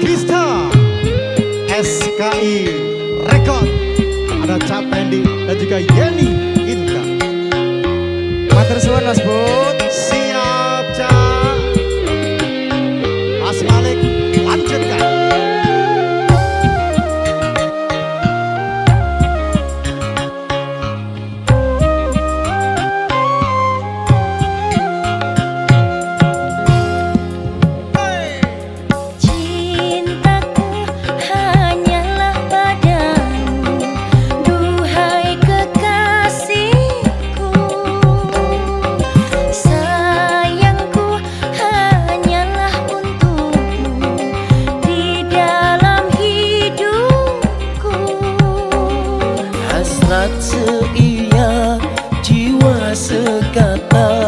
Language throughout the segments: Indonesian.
Krista, SKI Record ada Cap Pendi dan juga Yeni Inka. Matur suwun Mas seia jiwa sekata.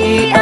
she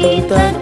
等。